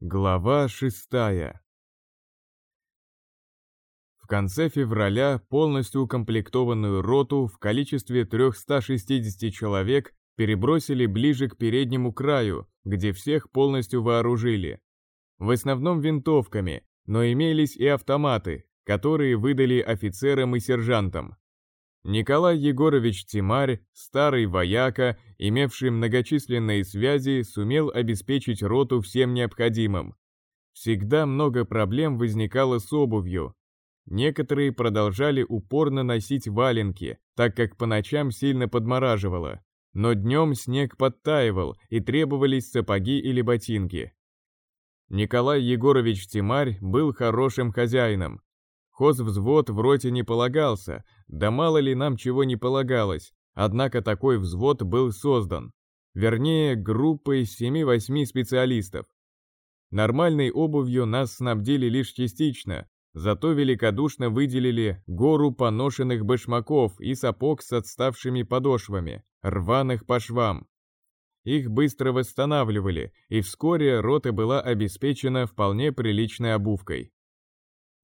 Глава шестая В конце февраля полностью укомплектованную роту в количестве 360 человек перебросили ближе к переднему краю, где всех полностью вооружили. В основном винтовками, но имелись и автоматы, которые выдали офицерам и сержантам. Николай Егорович Тимарь, старый вояка, имевший многочисленные связи, сумел обеспечить роту всем необходимым. Всегда много проблем возникало с обувью. Некоторые продолжали упорно носить валенки, так как по ночам сильно подмораживало. Но днем снег подтаивал, и требовались сапоги или ботинки. Николай Егорович Тимарь был хорошим хозяином, Хозвзвод в роте не полагался, да мало ли нам чего не полагалось, однако такой взвод был создан. Вернее, группой 7-8 специалистов. Нормальной обувью нас снабдили лишь частично, зато великодушно выделили гору поношенных башмаков и сапог с отставшими подошвами, рваных по швам. Их быстро восстанавливали, и вскоре рота была обеспечена вполне приличной обувкой.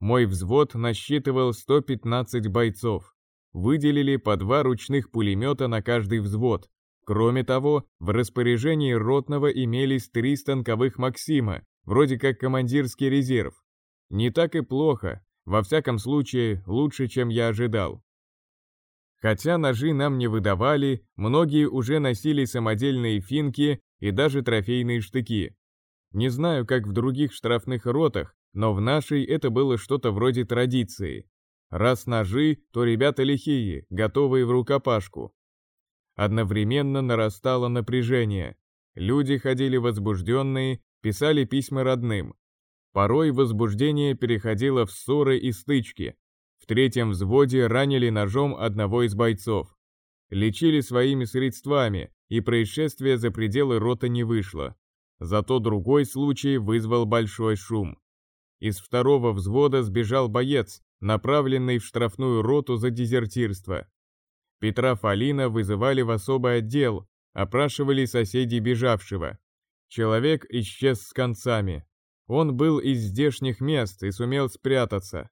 Мой взвод насчитывал 115 бойцов. Выделили по два ручных пулемета на каждый взвод. Кроме того, в распоряжении ротного имелись три станковых «Максима», вроде как командирский резерв. Не так и плохо, во всяком случае, лучше, чем я ожидал. Хотя ножи нам не выдавали, многие уже носили самодельные финки и даже трофейные штыки. Не знаю, как в других штрафных ротах, но в нашей это было что-то вроде традиции. Раз ножи, то ребята лихие, готовые в рукопашку. Одновременно нарастало напряжение. Люди ходили возбужденные, писали письма родным. Порой возбуждение переходило в ссоры и стычки. В третьем взводе ранили ножом одного из бойцов. Лечили своими средствами, и происшествие за пределы рота не вышло. Зато другой случай вызвал большой шум. Из второго взвода сбежал боец, направленный в штрафную роту за дезертирство. Петра Фалина вызывали в особый отдел, опрашивали соседей бежавшего. Человек исчез с концами. Он был из здешних мест и сумел спрятаться.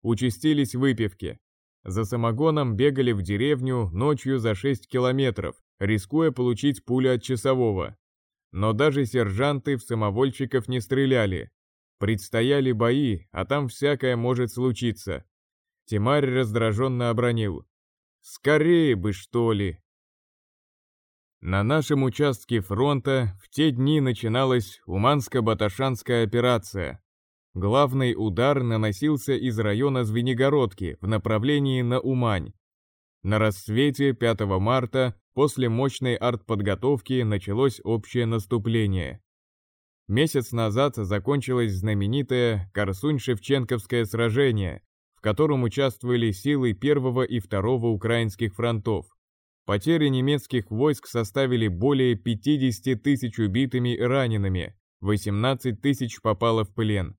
Участились выпивки. За самогоном бегали в деревню ночью за 6 километров, рискуя получить пулю от часового. Но даже сержанты в самовольчиков не стреляли, Предстояли бои, а там всякое может случиться. Тимарь раздраженно обронил. «Скорее бы, что ли!» На нашем участке фронта в те дни начиналась Уманско-Баташанская операция. Главный удар наносился из района Звенигородки в направлении на Умань. На рассвете 5 марта после мощной артподготовки началось общее наступление. Месяц назад закончилось знаменитое Корсунь-Шевченковское сражение, в котором участвовали силы первого и второго украинских фронтов. Потери немецких войск составили более 50 тысяч убитыми и ранеными, 18 тысяч попало в плен.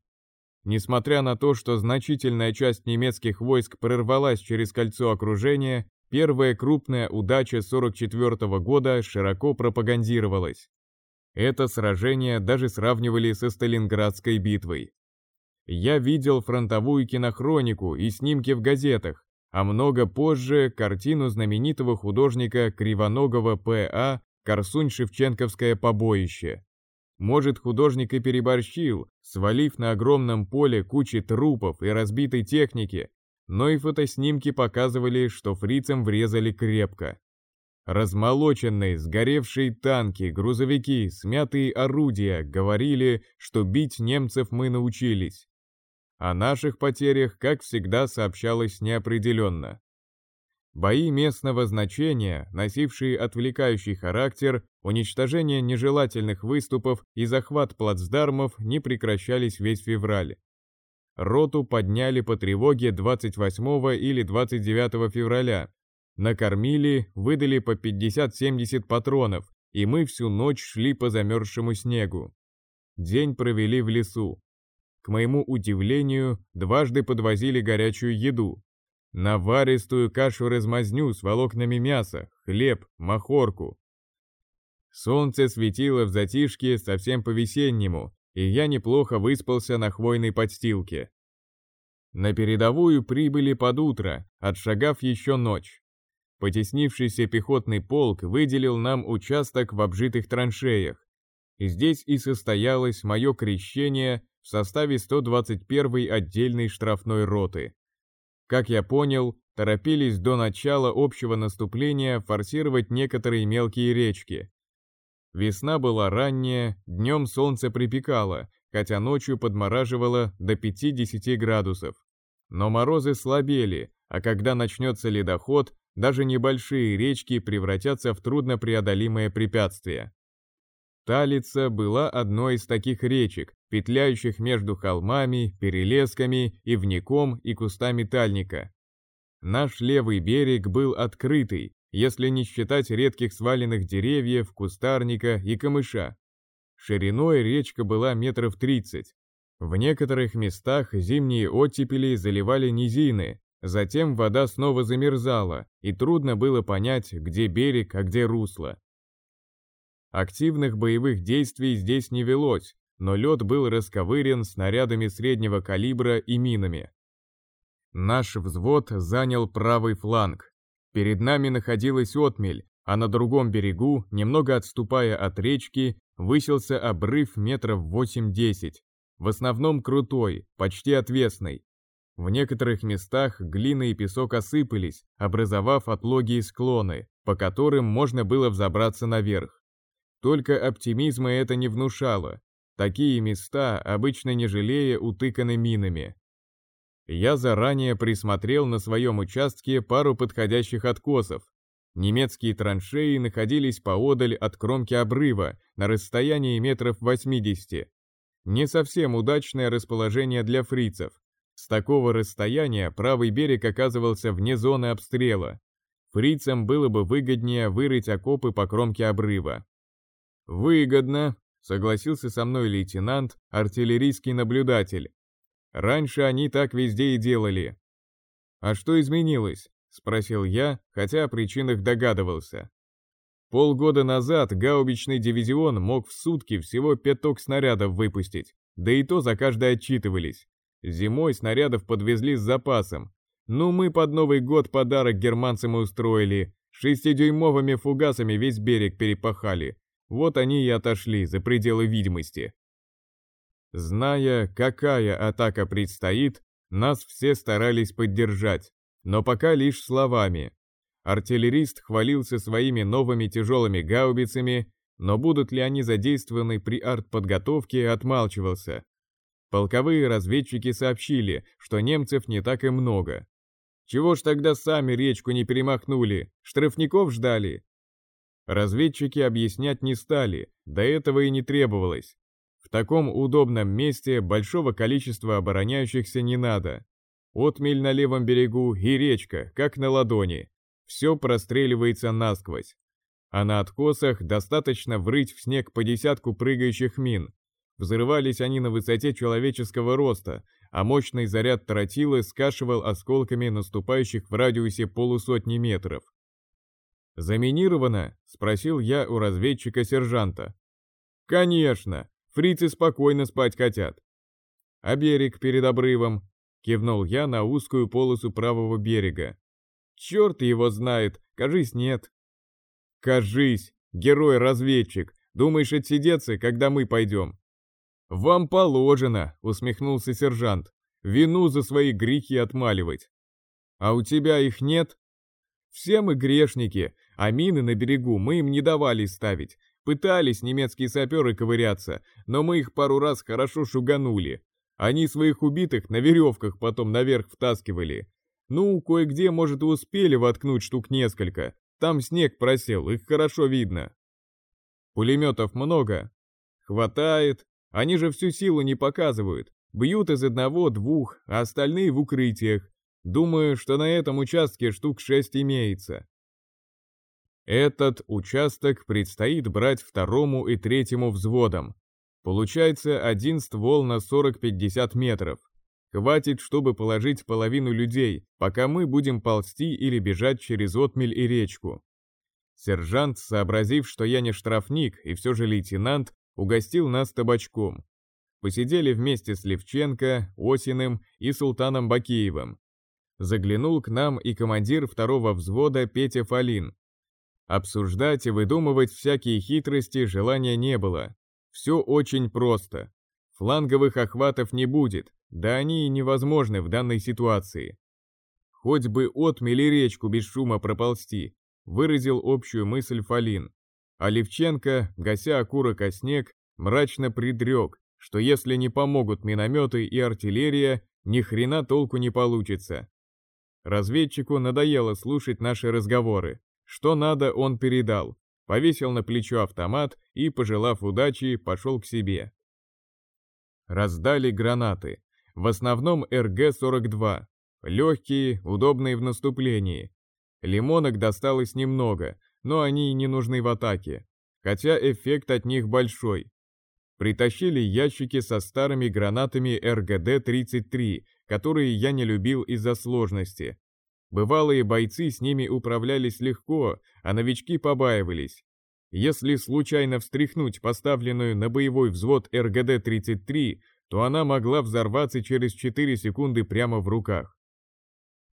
Несмотря на то, что значительная часть немецких войск прорвалась через кольцо окружения, первая крупная удача 44 года широко пропагандировалась. Это сражение даже сравнивали со Сталинградской битвой. Я видел фронтовую кинохронику и снимки в газетах, а много позже картину знаменитого художника Кривоногого П.А. «Корсунь-Шевченковское побоище». Может, художник и переборщил, свалив на огромном поле кучи трупов и разбитой техники, но и фотоснимки показывали, что фрицам врезали крепко. Размолоченные, сгоревшие танки, грузовики, смятые орудия говорили, что бить немцев мы научились. О наших потерях, как всегда, сообщалось неопределенно. Бои местного значения, носившие отвлекающий характер, уничтожение нежелательных выступов и захват плацдармов не прекращались весь февраль. Роту подняли по тревоге 28 или 29 февраля, Накормили, выдали по 50-70 патронов, и мы всю ночь шли по замерзшему снегу. День провели в лесу. К моему удивлению, дважды подвозили горячую еду. Наваристую кашу-размазню с волокнами мяса, хлеб, махорку. Солнце светило в затишке совсем по-весеннему, и я неплохо выспался на хвойной подстилке. На передовую прибыли под утро, отшагав еще ночь. Потеснившийся пехотный полк выделил нам участок в обжитых траншеях. И здесь и состоялось мое крещение в составе 121-й отдельной штрафной роты. Как я понял, торопились до начала общего наступления форсировать некоторые мелкие речки. Весна была ранняя, днем солнце припекало, хотя ночью подмораживало до 50 градусов. Но морозы слабели, а когда начнется ледоход, даже небольшие речки превратятся в труднопреодолимое препятствие. Талица была одной из таких речек, петляющих между холмами, перелесками, ивником и кустами тальника. Наш левый берег был открытый, если не считать редких сваленных деревьев, кустарника и камыша. Шириной речка была метров тридцать. В некоторых местах зимние оттепели заливали низины, затем вода снова замерзала, и трудно было понять, где берег, а где русло. Активных боевых действий здесь не велось, но лед был расковырен снарядами среднего калибра и минами. Наш взвод занял правый фланг. Перед нами находилась отмель, а на другом берегу, немного отступая от речки, высился обрыв метров 8-10, в основном крутой, почти отвесный. В некоторых местах глина и песок осыпались, образовав отлогие склоны, по которым можно было взобраться наверх. Только оптимизма это не внушало. Такие места, обычно не жалея, утыканы минами. Я заранее присмотрел на своем участке пару подходящих откосов. Немецкие траншеи находились поодаль от кромки обрыва, на расстоянии метров 80. Не совсем удачное расположение для фрицев. С такого расстояния правый берег оказывался вне зоны обстрела. Фрицам было бы выгоднее вырыть окопы по кромке обрыва. «Выгодно», — согласился со мной лейтенант, артиллерийский наблюдатель. «Раньше они так везде и делали». «А что изменилось?» — спросил я, хотя о причинах догадывался. Полгода назад гаубичный дивизион мог в сутки всего пяток снарядов выпустить, да и то за каждое отчитывались. Зимой снарядов подвезли с запасом. Ну мы под Новый год подарок германцам устроили, шестидюймовыми фугасами весь берег перепахали, вот они и отошли за пределы видимости. Зная, какая атака предстоит, нас все старались поддержать, но пока лишь словами. Артиллерист хвалился своими новыми тяжелыми гаубицами, но будут ли они задействованы при артподготовке, отмалчивался. Полковые разведчики сообщили, что немцев не так и много. Чего ж тогда сами речку не перемахнули, штрафников ждали? Разведчики объяснять не стали, до этого и не требовалось. В таком удобном месте большого количества обороняющихся не надо. Отмель на левом берегу и речка, как на ладони. Все простреливается насквозь. А на откосах достаточно врыть в снег по десятку прыгающих мин. Взрывались они на высоте человеческого роста, а мощный заряд тротилы скашивал осколками наступающих в радиусе полусотни метров. «Заминировано?» — спросил я у разведчика-сержанта. «Конечно! Фрицы спокойно спать хотят». «А берег перед обрывом?» — кивнул я на узкую полосу правого берега. «Черт его знает, кажись, нет». «Кажись, герой-разведчик, думаешь отсидеться, когда мы пойдем?» «Вам положено», — усмехнулся сержант, — «вину за свои грехи отмаливать». «А у тебя их нет?» «Все мы грешники, а мины на берегу мы им не давали ставить. Пытались немецкие саперы ковыряться, но мы их пару раз хорошо шуганули. Они своих убитых на веревках потом наверх втаскивали. Ну, кое-где, может, и успели воткнуть штук несколько. Там снег просел, их хорошо видно. Пулеметов много? Хватает. Они же всю силу не показывают. Бьют из одного-двух, а остальные в укрытиях. Думаю, что на этом участке штук шесть имеется. Этот участок предстоит брать второму и третьему взводам. Получается один ствол на 40-50 метров. Хватит, чтобы положить половину людей, пока мы будем ползти или бежать через отмель и речку. Сержант, сообразив, что я не штрафник и все же лейтенант, угостил нас табачком. посидели вместе с Левченко, Осиным и Султаном Бакиевым. Заглянул к нам и командир второго взвода Петя Фалин. Обсуждать и выдумывать всякие хитрости желания не было. Все очень просто. Фланговых охватов не будет, да они и невозможны в данной ситуации. Хоть бы отмели речку без шума проползти, выразил общую мысль Фалин. А Левченко, гася окурок о снег, мрачно предрек, что если не помогут минометы и артиллерия, ни хрена толку не получится. Разведчику надоело слушать наши разговоры. Что надо, он передал. Повесил на плечо автомат и, пожелав удачи, пошел к себе. Раздали гранаты. В основном РГ-42. Легкие, удобные в наступлении. Лимонок досталось немного, но они и не нужны в атаке. Хотя эффект от них большой. Притащили ящики со старыми гранатами РГД-33, которые я не любил из-за сложности. Бывалые бойцы с ними управлялись легко, а новички побаивались. Если случайно встряхнуть поставленную на боевой взвод РГД-33, то она могла взорваться через 4 секунды прямо в руках.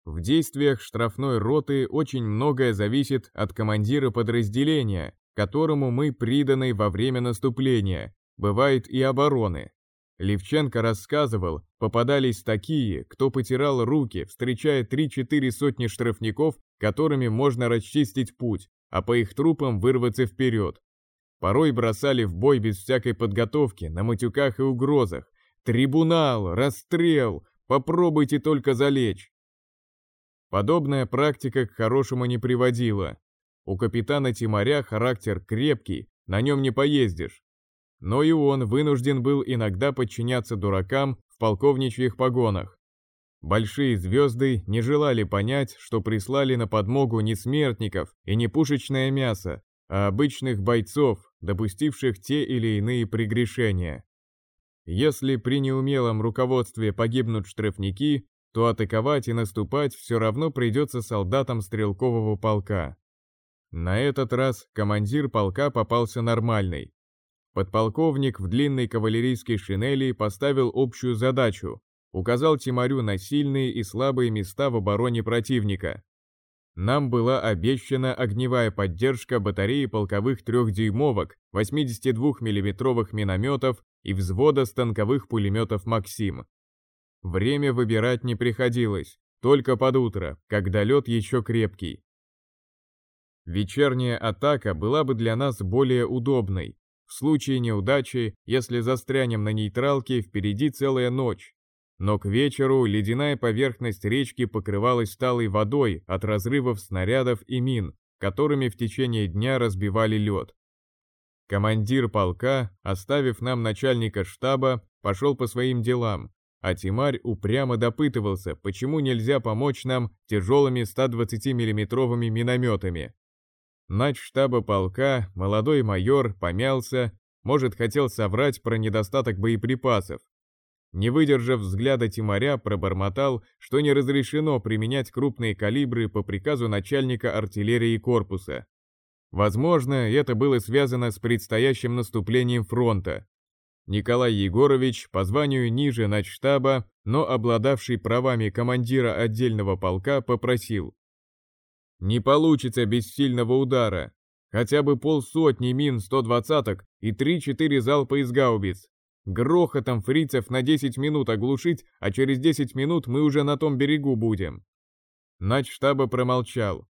В действиях штрафной роты очень многое зависит от командира подразделения, которому мы приданы во время наступления, бывает и обороны. Левченко рассказывал, попадались такие, кто потирал руки, встречая 3-4 сотни штрафников, которыми можно расчистить путь, а по их трупам вырваться вперед. Порой бросали в бой без всякой подготовки, на матюках и угрозах. «Трибунал! Расстрел! Попробуйте только залечь!» Подобная практика к хорошему не приводила. У капитана Тимаря характер крепкий, на нем не поездишь. Но и он вынужден был иногда подчиняться дуракам в полковничьих погонах. Большие звезды не желали понять, что прислали на подмогу не смертников и не пушечное мясо, а обычных бойцов, допустивших те или иные прегрешения. Если при неумелом руководстве погибнут штрафники, то атаковать и наступать все равно придется солдатам стрелкового полка. На этот раз командир полка попался нормальный. Подполковник в длинной кавалерийской шинели поставил общую задачу, указал Тимарю на сильные и слабые места в обороне противника. Нам была обещана огневая поддержка батареи полковых трехдюймовок, 82 миллиметровых минометов и взвода станковых пулеметов «Максим». Время выбирать не приходилось, только под утро, когда лед еще крепкий. Вечерняя атака была бы для нас более удобной. В случае неудачи, если застрянем на нейтралке, впереди целая ночь. Но к вечеру ледяная поверхность речки покрывалась талой водой от разрывов снарядов и мин, которыми в течение дня разбивали лед. Командир полка, оставив нам начальника штаба, пошел по своим делам, а Тимарь упрямо допытывался, почему нельзя помочь нам тяжелыми 120 миллиметровыми минометами. Нач штаба полка, молодой майор, помялся, может, хотел соврать про недостаток боеприпасов. Не выдержав взгляда Тимаря, пробормотал, что не разрешено применять крупные калибры по приказу начальника артиллерии корпуса. Возможно, это было связано с предстоящим наступлением фронта, Николай Егорович, по званию ниже начштаба, но обладавший правами командира отдельного полка, попросил. «Не получится без сильного удара. Хотя бы полсотни мин 120-ок и 3-4 залпа из гаубиц. Грохотом фрицев на 10 минут оглушить, а через 10 минут мы уже на том берегу будем». Начштаба промолчал.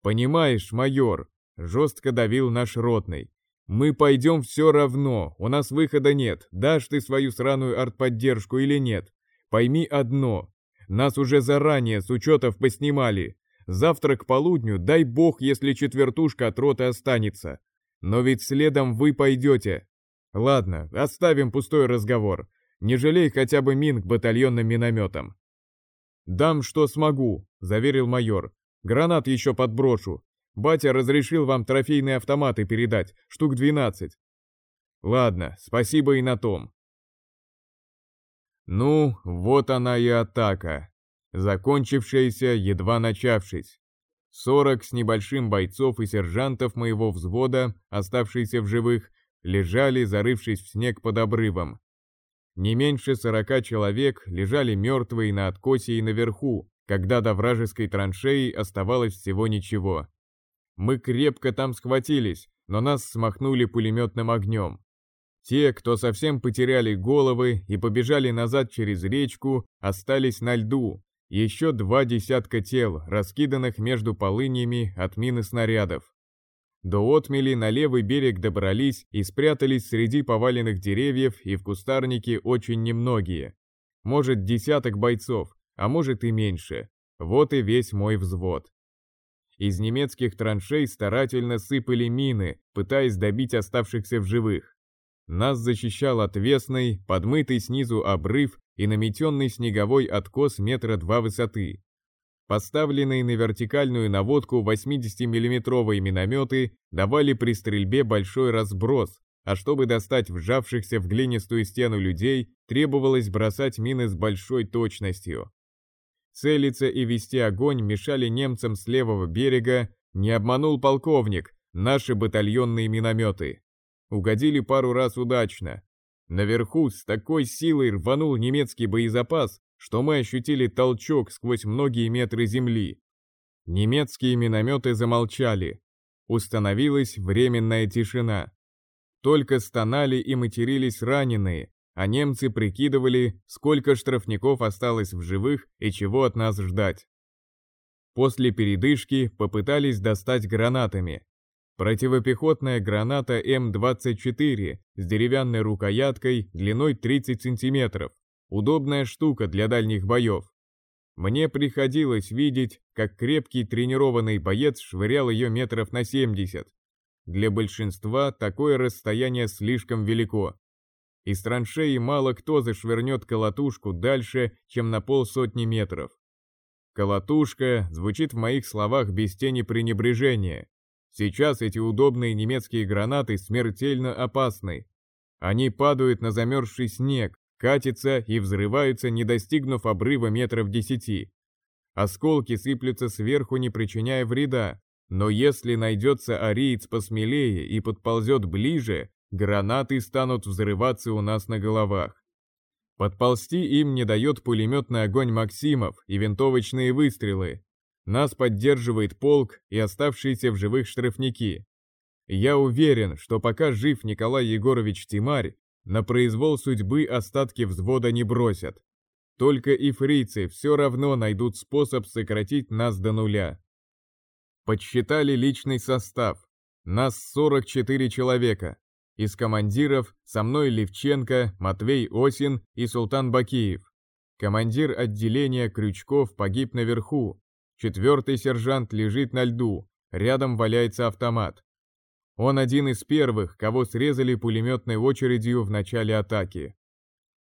«Понимаешь, майор», — жестко давил наш ротный, мы пойдем все равно, у нас выхода нет, дашь ты свою сраную артподдержку или нет. Пойми одно, нас уже заранее с учетов поснимали. Завтра к полудню, дай бог, если четвертушка от роты останется. Но ведь следом вы пойдете. Ладно, оставим пустой разговор. Не жалей хотя бы мин к батальонным минометам. «Дам, что смогу», — заверил майор. «Гранат еще подброшу. Батя разрешил вам трофейные автоматы передать, штук 12. Ладно, спасибо и на том. Ну, вот она и атака, закончившаяся, едва начавшись. Сорок с небольшим бойцов и сержантов моего взвода, оставшиеся в живых, лежали, зарывшись в снег под обрывом. Не меньше сорока человек лежали мертвые на откосе и наверху, когда до вражеской траншеи оставалось всего ничего. Мы крепко там схватились, но нас смахнули пулеметным огнем. Те, кто совсем потеряли головы и побежали назад через речку, остались на льду. Еще два десятка тел, раскиданных между полынями от мин и снарядов. До отмели на левый берег добрались и спрятались среди поваленных деревьев и в кустарнике очень немногие. Может, десяток бойцов, а может и меньше. Вот и весь мой взвод. Из немецких траншей старательно сыпали мины, пытаясь добить оставшихся в живых. Нас защищал отвесный, подмытый снизу обрыв и наметенный снеговой откос метра два высоты. Поставленные на вертикальную наводку 80-миллиметровые минометы давали при стрельбе большой разброс, а чтобы достать вжавшихся в глинистую стену людей, требовалось бросать мины с большой точностью. Целиться и вести огонь мешали немцам с левого берега, не обманул полковник, наши батальонные минометы. Угодили пару раз удачно. Наверху с такой силой рванул немецкий боезапас, что мы ощутили толчок сквозь многие метры земли. Немецкие минометы замолчали. Установилась временная тишина. Только стонали и матерились раненые, а немцы прикидывали, сколько штрафников осталось в живых и чего от нас ждать. После передышки попытались достать гранатами. Противопехотная граната М-24 с деревянной рукояткой длиной 30 сантиметров. Удобная штука для дальних боев. Мне приходилось видеть, как крепкий тренированный боец швырял ее метров на 70. Для большинства такое расстояние слишком велико. Из траншеи мало кто зашвырнет колотушку дальше, чем на полсотни метров. Колотушка звучит в моих словах без тени пренебрежения. Сейчас эти удобные немецкие гранаты смертельно опасны. Они падают на замерзший снег, катятся и взрываются, не достигнув обрыва метров десяти. Осколки сыплются сверху, не причиняя вреда, но если найдется ариец посмелее и подползет ближе, гранаты станут взрываться у нас на головах. Подползти им не дает пулеметный огонь Максимов и винтовочные выстрелы. Нас поддерживает полк и оставшиеся в живых штрафники. Я уверен, что пока жив Николай Егорович Тимарь, на произвол судьбы остатки взвода не бросят. Только и фрицы все равно найдут способ сократить нас до нуля. Подсчитали личный состав. Нас 44 человека. Из командиров со мной Левченко, Матвей Осин и Султан Бакиев. Командир отделения Крючков погиб наверху. Четвертый сержант лежит на льду, рядом валяется автомат. Он один из первых, кого срезали пулеметной очередью в начале атаки.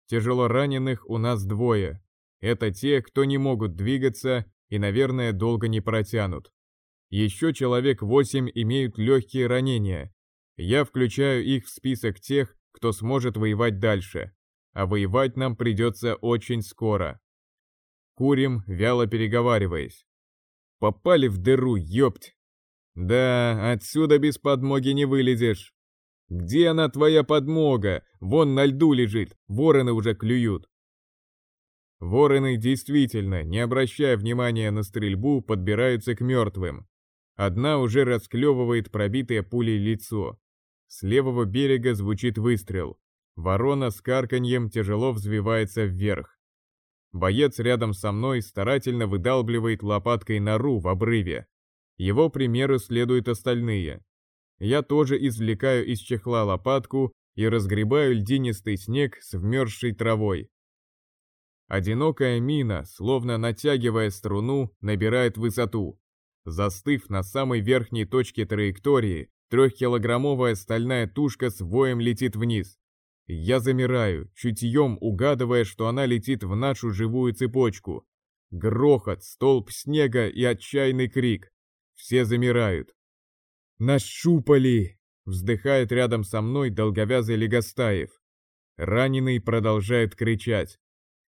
Тяжело раненых у нас двое. Это те, кто не могут двигаться и, наверное, долго не протянут. Еще человек восемь имеют легкие ранения. Я включаю их в список тех, кто сможет воевать дальше. А воевать нам придется очень скоро. Курим, вяло переговариваясь. Попали в дыру, ёпть! Да, отсюда без подмоги не вылезешь. Где она, твоя подмога? Вон на льду лежит, вороны уже клюют. Вороны действительно, не обращая внимания на стрельбу, подбираются к мертвым. Одна уже расклевывает пробитое пулей лицо. С левого берега звучит выстрел. Ворона с карканьем тяжело взвивается вверх. Боец рядом со мной старательно выдалбливает лопаткой нору в обрыве. Его примеру следуют остальные. Я тоже извлекаю из чехла лопатку и разгребаю льдинистый снег с вмерзшей травой. Одинокая мина, словно натягивая струну, набирает высоту. Застыв на самой верхней точке траектории, трехкилограммовая стальная тушка с воем летит вниз. Я замираю, чутьем угадывая, что она летит в нашу живую цепочку. Грохот, столб снега и отчаянный крик. Все замирают. «Нащупали!» — вздыхает рядом со мной долговязый Легостаев. Раненый продолжает кричать.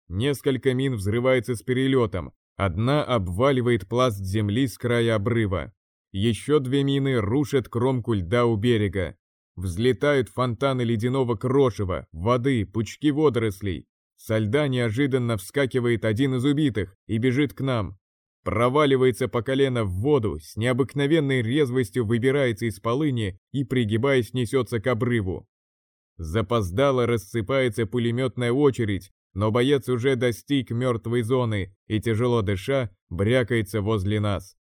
Несколько мин взрывается с перелетом. Одна обваливает пласт земли с края обрыва. Еще две мины рушат кромку льда у берега. Взлетают фонтаны ледяного крошева, воды, пучки водорослей. Со льда неожиданно вскакивает один из убитых и бежит к нам. Проваливается по колено в воду, с необыкновенной резвостью выбирается из полыни и, пригибаясь, несется к обрыву. Запоздало рассыпается пулеметная очередь, но боец уже достиг мертвой зоны и, тяжело дыша, брякается возле нас.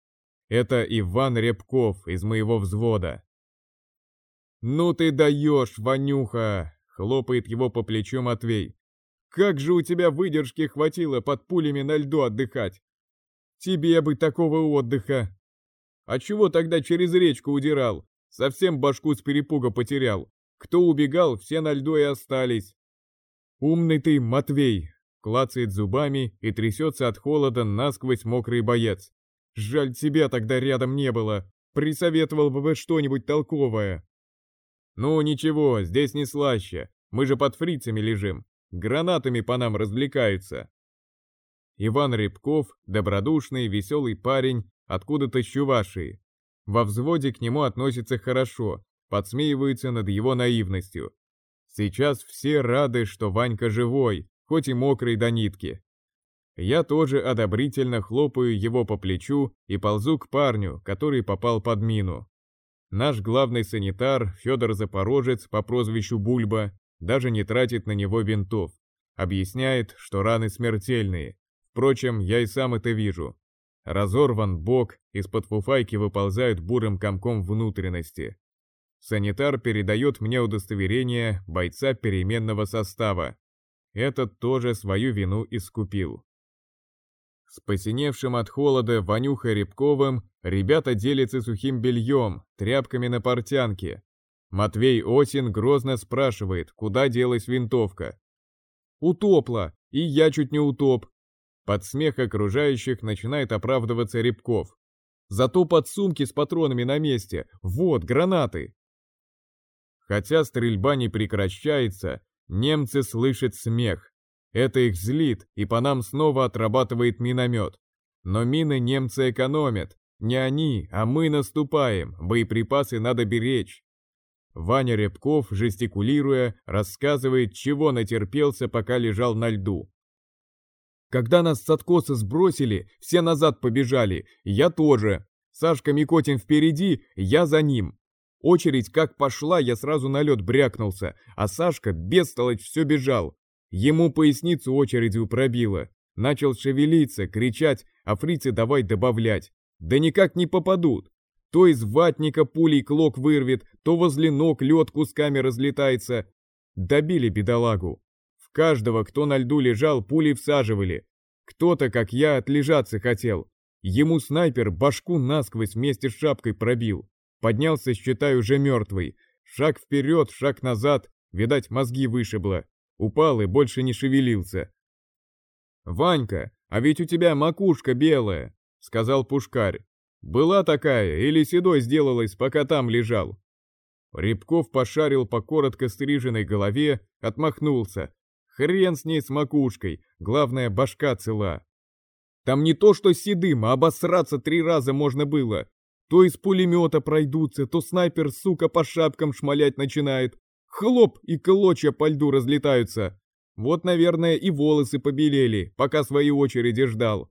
Это Иван Рябков из моего взвода. «Ну ты даешь, Ванюха!» — хлопает его по плечу Матвей. «Как же у тебя выдержки хватило под пулями на льду отдыхать? Тебе бы такого отдыха!» «А чего тогда через речку удирал? Совсем башку с перепуга потерял. Кто убегал, все на льду и остались». «Умный ты, Матвей!» — клацает зубами и трясется от холода насквозь мокрый боец. «Жаль, тебя тогда рядом не было. Присоветовал бы что-нибудь толковое». «Ну ничего, здесь не слаще. Мы же под фрицами лежим. Гранатами по нам развлекаются». Иван Рябков, добродушный, веселый парень, откуда-то с. Во взводе к нему относятся хорошо, подсмеиваются над его наивностью. Сейчас все рады, что Ванька живой, хоть и мокрый до нитки. Я тоже одобрительно хлопаю его по плечу и ползу к парню, который попал под мину. Наш главный санитар, Федор Запорожец по прозвищу Бульба, даже не тратит на него винтов. Объясняет, что раны смертельные. Впрочем, я и сам это вижу. Разорван бок, из-под фуфайки выползают бурым комком внутренности. Санитар передает мне удостоверение бойца переменного состава. Этот тоже свою вину искупил. С посиневшим от холода Ванюхой Рябковым ребята делятся сухим бельем, тряпками на портянке. Матвей Осин грозно спрашивает, куда делась винтовка. «Утопла, и я чуть не утоп». Под смех окружающих начинает оправдываться Рябков. «Зато под сумки с патронами на месте. Вот, гранаты!» Хотя стрельба не прекращается, немцы слышат смех. Это их злит, и по нам снова отрабатывает миномет. Но мины немцы экономят. Не они, а мы наступаем, боеприпасы надо беречь. Ваня Рябков, жестикулируя, рассказывает, чего натерпелся, пока лежал на льду. Когда нас с откоса сбросили, все назад побежали, я тоже. Сашка Микотин впереди, я за ним. Очередь как пошла, я сразу на лед брякнулся, а Сашка, бестолочь, все бежал. Ему поясницу очередью пробило. Начал шевелиться, кричать, а фрицы давай добавлять. Да никак не попадут. То из ватника пулей клок вырвет, то возле ног лед кусками разлетается. Добили бедолагу. В каждого, кто на льду лежал, пули всаживали. Кто-то, как я, отлежаться хотел. Ему снайпер башку насквозь вместе с шапкой пробил. Поднялся, считай, уже мертвый. Шаг вперед, шаг назад, видать, мозги вышибло. Упал и больше не шевелился. «Ванька, а ведь у тебя макушка белая», — сказал Пушкарь. «Была такая или седой сделалась, пока там лежал?» Рябков пошарил по коротко стриженной голове, отмахнулся. Хрен с ней с макушкой, главное, башка цела. Там не то что седым, а обосраться три раза можно было. То из пулемета пройдутся, то снайпер, сука, по шапкам шмалять начинает. Хлоп, и клочья по льду разлетаются. Вот, наверное, и волосы побелели, пока своей очереди ждал.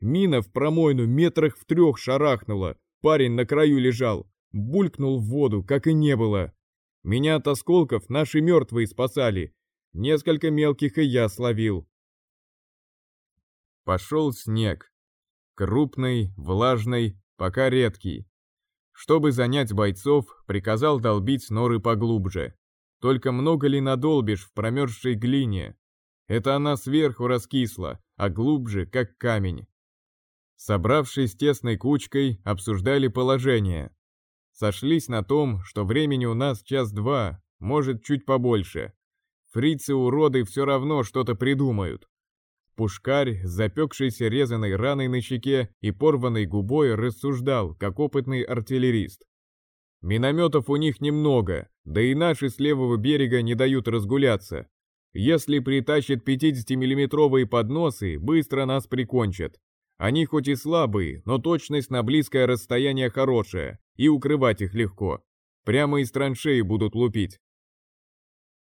Мина в промойну метрах в трех шарахнула. Парень на краю лежал. Булькнул в воду, как и не было. Меня от осколков наши мертвые спасали. Несколько мелких и я словил. Пошел снег. Крупный, влажный, пока редкий. Чтобы занять бойцов, приказал долбить норы поглубже. Только много ли надолбишь в промерзшей глине? Это она сверху раскисла, а глубже, как камень. Собравшись тесной кучкой, обсуждали положение. Сошлись на том, что времени у нас час-два, может, чуть побольше. Фрицы-уроды все равно что-то придумают. Пушкарь, запекшийся резаной раной на щеке и порванной губой, рассуждал, как опытный артиллерист. Минометов у них немного, да и наши с левого берега не дают разгуляться. Если притащат 50-миллиметровые подносы, быстро нас прикончат. Они хоть и слабые, но точность на близкое расстояние хорошая, и укрывать их легко. прямо из траншеи будут лупить.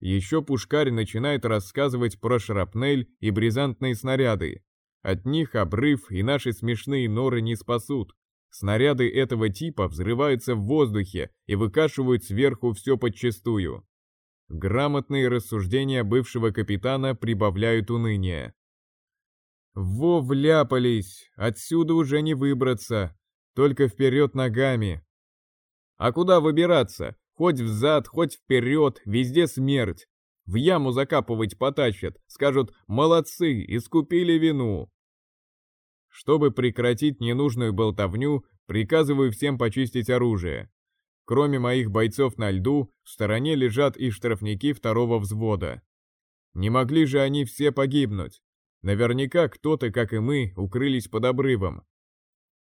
Еще пушкарь начинает рассказывать про шрапнель и бризантные снаряды. От них обрыв и наши смешные норы не спасут. Снаряды этого типа взрываются в воздухе и выкашивают сверху все подчистую. Грамотные рассуждения бывшего капитана прибавляют уныние. Во вляпались, отсюда уже не выбраться, только вперед ногами. А куда выбираться? Хоть взад, хоть вперед, везде смерть. В яму закапывать потащат, скажут «молодцы, искупили вину». Чтобы прекратить ненужную болтовню, приказываю всем почистить оружие. Кроме моих бойцов на льду, в стороне лежат и штрафники второго взвода. Не могли же они все погибнуть. Наверняка кто-то, как и мы, укрылись под обрывом.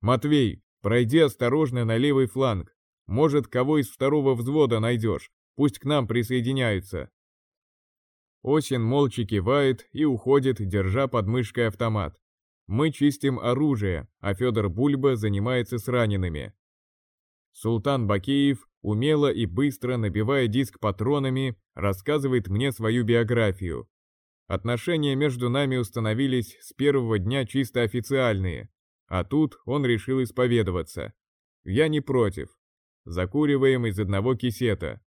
Матвей, пройди осторожно на левый фланг. Может, кого из второго взвода найдешь. Пусть к нам присоединяются. Осин молча кивает и уходит, держа под мышкой автомат. Мы чистим оружие, а Федор Бульба занимается с ранеными. Султан Бакеев, умело и быстро набивая диск патронами, рассказывает мне свою биографию. Отношения между нами установились с первого дня чисто официальные, а тут он решил исповедоваться. Я не против. Закуриваем из одного кисета.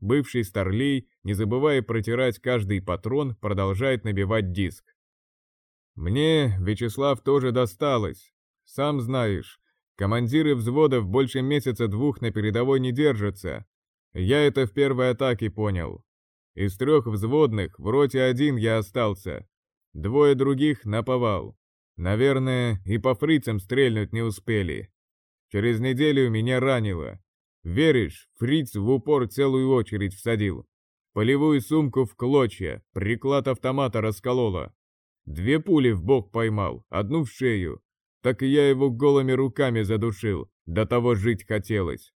Бывший старлей, не забывая протирать каждый патрон, продолжает набивать диск. Мне, Вячеслав, тоже досталось. Сам знаешь, Командиры взводов больше месяца двух на передовой не держатся. Я это в первой атаке понял. Из трех взводных в роте один я остался. Двое других наповал. Наверное, и по фрицам стрельнуть не успели. Через неделю меня ранило. Веришь, фриц в упор целую очередь всадил. Полевую сумку в клочья, приклад автомата расколола. Две пули в бок поймал, одну в шею, так и я его голыми руками задушил, до того жить хотелось.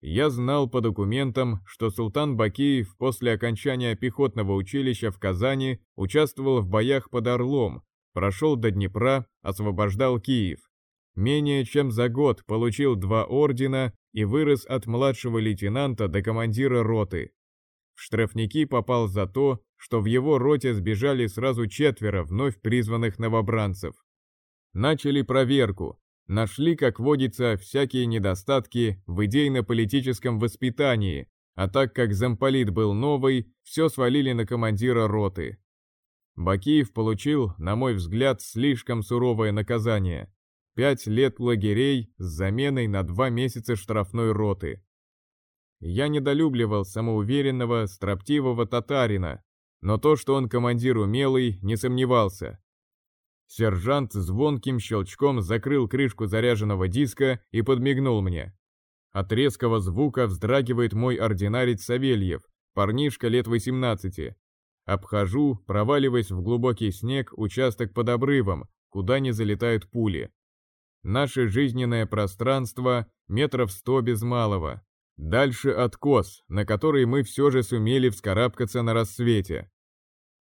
Я знал по документам, что Султан Бакиев после окончания пехотного училища в Казани участвовал в боях под Орлом, прошел до Днепра, освобождал Киев. Менее чем за год получил два ордена и вырос от младшего лейтенанта до командира роты. В штрафники попал за то, что в его роте сбежали сразу четверо вновь призванных новобранцев. Начали проверку, нашли, как водится, всякие недостатки в идейно-политическом воспитании, а так как замполит был новый, все свалили на командира роты. Бакиев получил, на мой взгляд, слишком суровое наказание. Пять лет лагерей с заменой на два месяца штрафной роты. Я недолюбливал самоуверенного, строптивого татарина, но то, что он командир умелый, не сомневался. Сержант звонким щелчком закрыл крышку заряженного диска и подмигнул мне. От резкого звука вздрагивает мой ординарец Савельев, парнишка лет 18. Обхожу, проваливаясь в глубокий снег, участок под обрывом, куда не залетают пули. Наше жизненное пространство метров сто без малого. Дальше откос, на который мы все же сумели вскарабкаться на рассвете.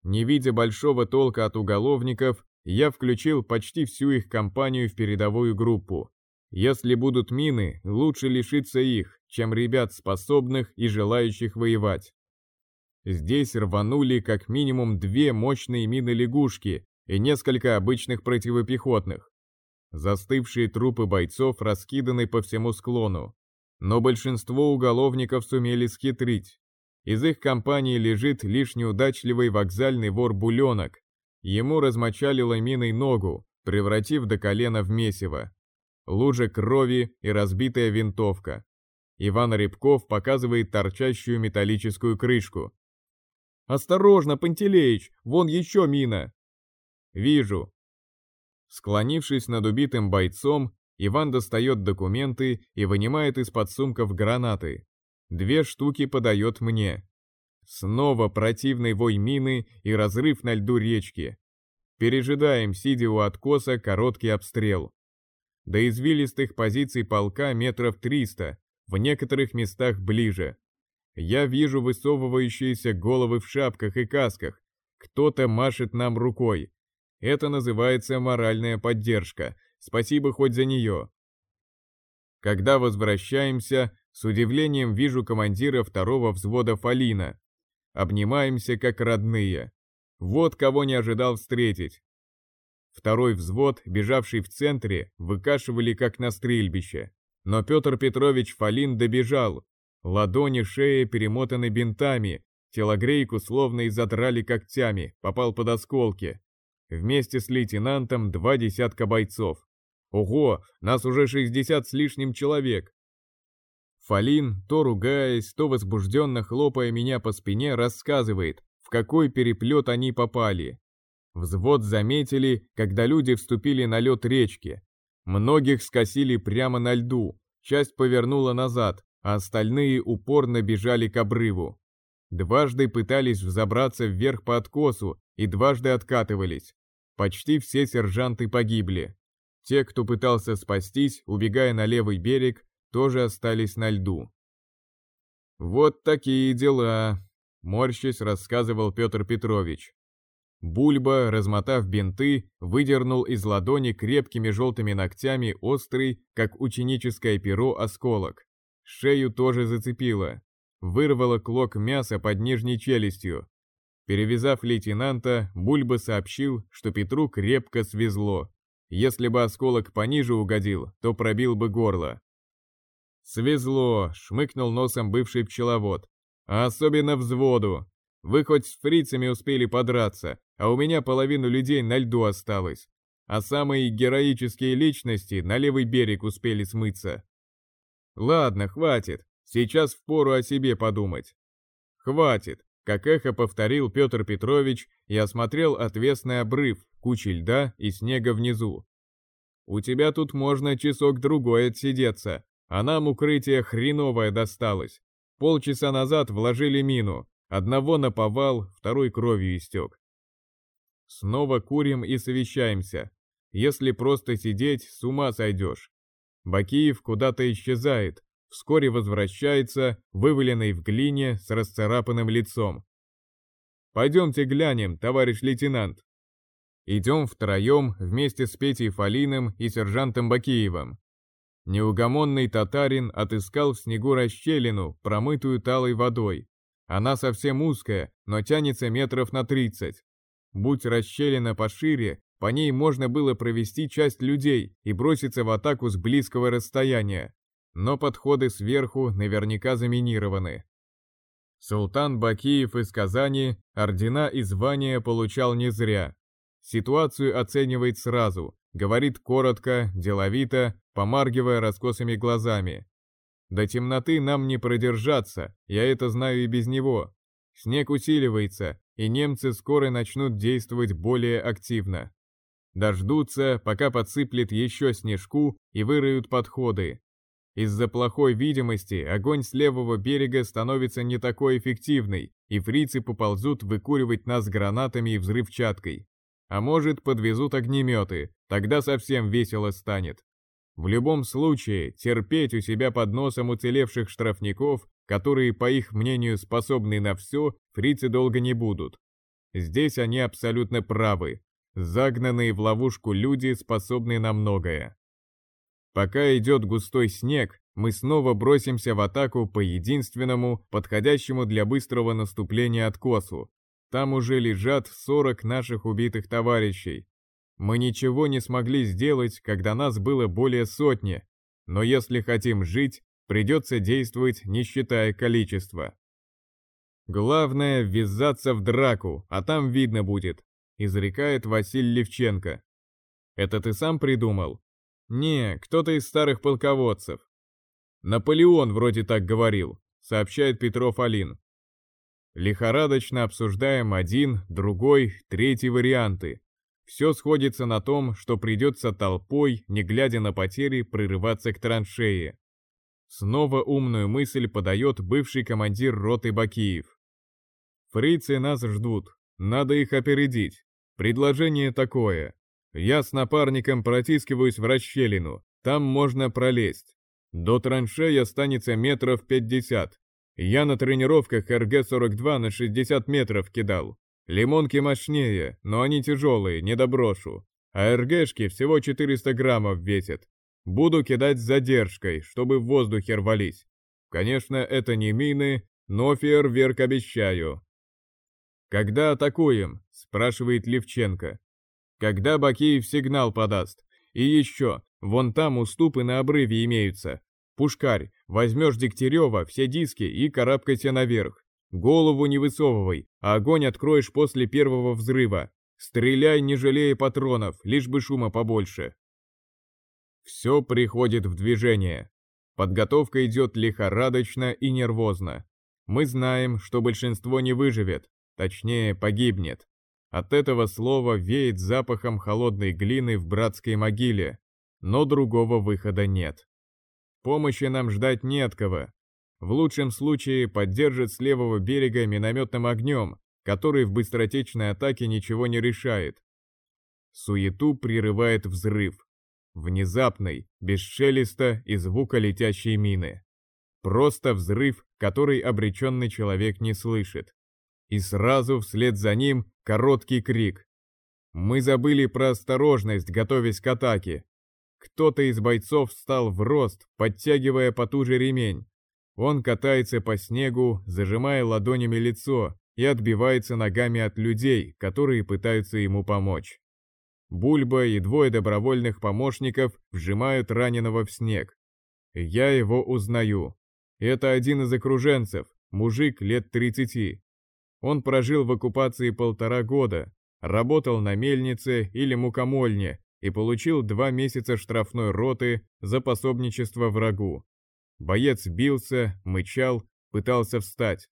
Не видя большого толка от уголовников, я включил почти всю их компанию в передовую группу. Если будут мины, лучше лишиться их, чем ребят способных и желающих воевать. Здесь рванули как минимум две мощные мины-лягушки и несколько обычных противопехотных. Застывшие трупы бойцов раскиданы по всему склону. Но большинство уголовников сумели схитрить. Из их компании лежит лишь неудачливый вокзальный вор Буленок, Ему размочали ламиной ногу, превратив до колена в месиво. Лужа крови и разбитая винтовка. Иван Рябков показывает торчащую металлическую крышку. «Осторожно, Пантелеич, вон еще мина!» «Вижу». Склонившись над убитым бойцом, Иван достает документы и вынимает из-под сумков гранаты. Две штуки подает мне. Снова противный вой мины и разрыв на льду речки. Пережидаем, сидя у откоса, короткий обстрел. До извилистых позиций полка метров триста, в некоторых местах ближе. Я вижу высовывающиеся головы в шапках и касках. Кто-то машет нам рукой. Это называется моральная поддержка. Спасибо хоть за нее. Когда возвращаемся, С удивлением вижу командира второго взвода Фалина. Обнимаемся как родные. Вот кого не ожидал встретить. Второй взвод, бежавший в центре, выкашивали как на стрельбище. Но Петр Петрович Фалин добежал. Ладони, шея перемотаны бинтами, телогрейку словно и когтями, попал под осколки. Вместе с лейтенантом два десятка бойцов. Ого, нас уже шестьдесят с лишним человек. Фалин, то ругаясь, то возбужденно хлопая меня по спине, рассказывает, в какой переплет они попали. Взвод заметили, когда люди вступили на лед речки. Многих скосили прямо на льду, часть повернула назад, а остальные упорно бежали к обрыву. Дважды пытались взобраться вверх по откосу и дважды откатывались. Почти все сержанты погибли. Те, кто пытался спастись, убегая на левый берег, тоже остались на льду. «Вот такие дела», — морщась рассказывал Петр Петрович. Бульба, размотав бинты, выдернул из ладони крепкими желтыми ногтями острый, как ученическое перо, осколок. Шею тоже зацепило. Вырвало клок мяса под нижней челюстью. Перевязав лейтенанта, Бульба сообщил, что Петру крепко свезло. Если бы осколок пониже угодил, то пробил бы горло. «Свезло», — шмыкнул носом бывший пчеловод. «А особенно взводу. Вы хоть с фрицами успели подраться, а у меня половину людей на льду осталось. А самые героические личности на левый берег успели смыться. Ладно, хватит, сейчас впору о себе подумать. Хватит, как эхо повторил Петр Петрович и осмотрел отвесный обрыв, кучи льда и снега внизу. У тебя тут можно часок-другой отсидеться, а нам укрытие хреновое досталось. Полчаса назад вложили мину, одного наповал, второй кровью истек. Снова курим и совещаемся. Если просто сидеть, с ума сойдешь. Бакиев куда-то исчезает, вскоре возвращается, вываленный в глине, с расцарапанным лицом. «Пойдемте глянем, товарищ лейтенант». Идем втроем вместе с Петей Фалиным и сержантом Бакиевым. Неугомонный татарин отыскал в снегу расщелину, промытую талой водой. Она совсем узкая, но тянется метров на тридцать. Будь расщелина пошире, по ней можно было провести часть людей и броситься в атаку с близкого расстояния. Но подходы сверху наверняка заминированы. Султан Бакиев из Казани ордена и звания получал не зря. Ситуацию оценивает сразу, говорит коротко, деловито, помаргивая раскосыми глазами. До темноты нам не продержаться, я это знаю и без него. Снег усиливается, и немцы скоро начнут действовать более активно. Дождутся, пока подсыплет еще снежку и выроют подходы. Из-за плохой видимости огонь с левого берега становится не такой эффективный, и фрицы поползут выкуривать нас гранатами и взрывчаткой. А может, подвезут огнеметы, тогда совсем весело станет. В любом случае, терпеть у себя под носом уцелевших штрафников которые, по их мнению, способны на все, фрицы долго не будут. Здесь они абсолютно правы. Загнанные в ловушку люди способны на многое. Пока идет густой снег, мы снова бросимся в атаку по единственному, подходящему для быстрого наступления откосу. Там уже лежат 40 наших убитых товарищей. Мы ничего не смогли сделать, когда нас было более сотни, но если хотим жить, Придется действовать, не считая количества. Главное — ввязаться в драку, а там видно будет, изрекает Василий Левченко. Это ты сам придумал? Не, кто-то из старых полководцев. Наполеон вроде так говорил, сообщает Петров Алин. Лихорадочно обсуждаем один, другой, третий варианты. Все сходится на том, что придется толпой, не глядя на потери, прорываться к траншее. Снова умную мысль подает бывший командир роты Бакиев. Фрицы нас ждут, надо их опередить. Предложение такое. Я с напарником протискиваюсь в расщелину, там можно пролезть. До траншеи останется метров пятьдесят. Я на тренировках РГ-42 на 60 метров кидал. Лимонки мощнее, но они тяжелые, не доброшу. А РГшки всего 400 граммов весят. Буду кидать с задержкой, чтобы в воздухе рвались. Конечно, это не мины, но фейерверк обещаю. «Когда атакуем?» – спрашивает Левченко. «Когда Бакеев сигнал подаст. И еще, вон там уступы на обрыве имеются. Пушкарь, возьмешь Дегтярева, все диски и карабкайся наверх. Голову не высовывай, а огонь откроешь после первого взрыва. Стреляй, не жалея патронов, лишь бы шума побольше. Все приходит в движение. Подготовка идет лихорадочно и нервозно. Мы знаем, что большинство не выживет, точнее погибнет. От этого слова веет запахом холодной глины в братской могиле, но другого выхода нет. Помощи нам ждать не от кого. В лучшем случае поддержит с левого берега минометным огнем, который в быстротечной атаке ничего не решает. Суету прерывает взрыв. Внезапный, без шелеста и звука летящей мины. Просто взрыв, который обреченный человек не слышит. И сразу вслед за ним короткий крик. Мы забыли про осторожность, готовясь к атаке. Кто-то из бойцов встал в рост, подтягивая потуже ремень. Он катается по снегу, зажимая ладонями лицо, и отбивается ногами от людей, которые пытаются ему помочь. Бульба и двое добровольных помощников вжимают раненого в снег. Я его узнаю. Это один из окруженцев, мужик лет 30. Он прожил в оккупации полтора года, работал на мельнице или мукомольне и получил два месяца штрафной роты за пособничество врагу. Боец бился, мычал, пытался встать.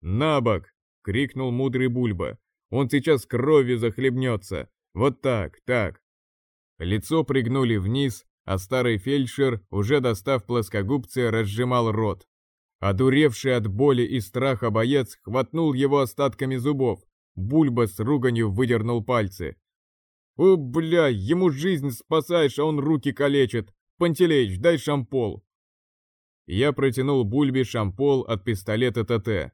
«На бок!» — крикнул мудрый Бульба. «Он сейчас кровью захлебнется! Вот так, так!» Лицо пригнули вниз, а старый фельдшер, уже достав плоскогубцы, разжимал рот. Одуревший от боли и страха боец хватнул его остатками зубов. Бульба с руганью выдернул пальцы. «О, бля, ему жизнь спасаешь, а он руки калечит! Пантелеич, дай шампол!» Я протянул Бульбе шампол от пистолета ТТ.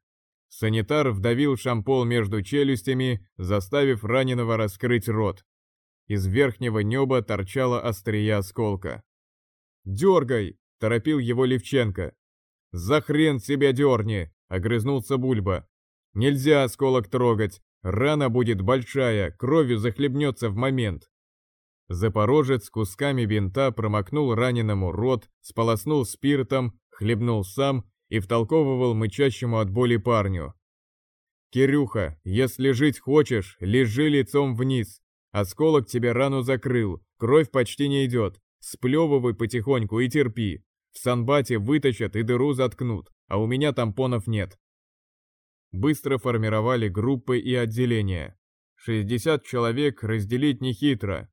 Санитар вдавил шампол между челюстями, заставив раненого раскрыть рот. Из верхнего неба торчала острия осколка. «Дергай!» — торопил его Левченко. «За хрен себя дерни!» — огрызнулся Бульба. «Нельзя осколок трогать, рана будет большая, кровью захлебнется в момент». Запорожец кусками бинта промокнул раненому рот, сполоснул спиртом, хлебнул сам и втолковывал мычащему от боли парню. «Кирюха, если жить хочешь, лежи лицом вниз. Осколок тебе рану закрыл, кровь почти не идет. Сплевывай потихоньку и терпи. В санбате вытащат и дыру заткнут, а у меня тампонов нет». Быстро формировали группы и отделения. 60 человек разделить нехитро.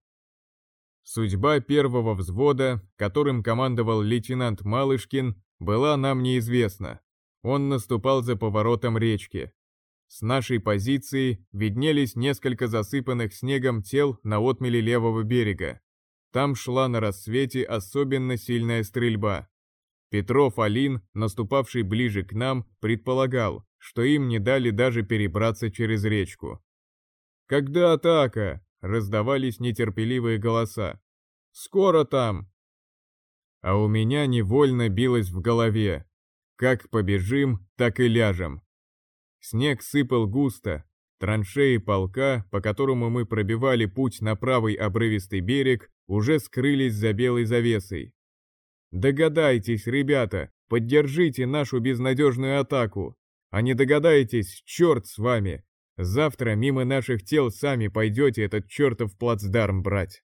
Судьба первого взвода, которым командовал лейтенант Малышкин, была нам неизвестна. Он наступал за поворотом речки. С нашей позиции виднелись несколько засыпанных снегом тел на отмеле левого берега. Там шла на рассвете особенно сильная стрельба. Петров Алин, наступавший ближе к нам, предполагал, что им не дали даже перебраться через речку. «Когда атака?» — раздавались нетерпеливые голоса. «Скоро там!» А у меня невольно билось в голове. Как побежим, так и ляжем. Снег сыпал густо. Траншеи полка, по которому мы пробивали путь на правый обрывистый берег, уже скрылись за белой завесой. Догадайтесь, ребята, поддержите нашу безнадежную атаку. А не догадаетесь, черт с вами. Завтра мимо наших тел сами пойдете этот чертов плацдарм брать.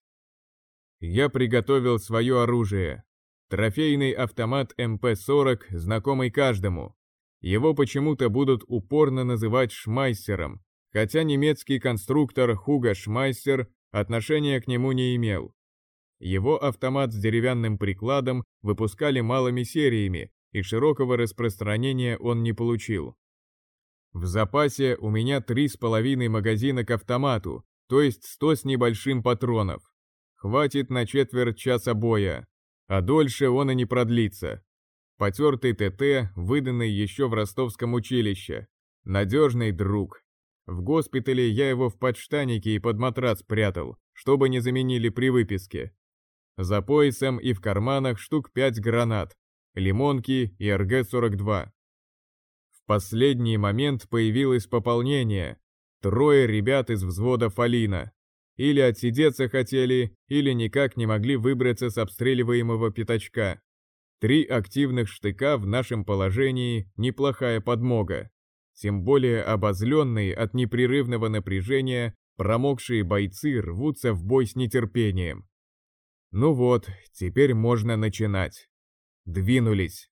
Я приготовил свое оружие, Трофейный автомат МП-40, знакомый каждому. Его почему-то будут упорно называть Шмайсером, хотя немецкий конструктор Хуга Шмайсер отношения к нему не имел. Его автомат с деревянным прикладом выпускали малыми сериями, и широкого распространения он не получил. В запасе у меня три с половиной магазина к автомату, то есть сто с небольшим патронов. Хватит на четверть часа боя, а дольше он и не продлится. Потертый ТТ, выданный еще в ростовском училище. Надежный друг. В госпитале я его в подштанике и под матрас прятал, чтобы не заменили при выписке. За поясом и в карманах штук пять гранат. лимонки и РГ-42. В последний момент появилось пополнение. Трое ребят из взвода Фалина. Или отсидеться хотели, или никак не могли выбраться с обстреливаемого пятачка. Три активных штыка в нашем положении – неплохая подмога. Тем более обозленные от непрерывного напряжения, промокшие бойцы рвутся в бой с нетерпением. Ну вот, теперь можно начинать. Двинулись.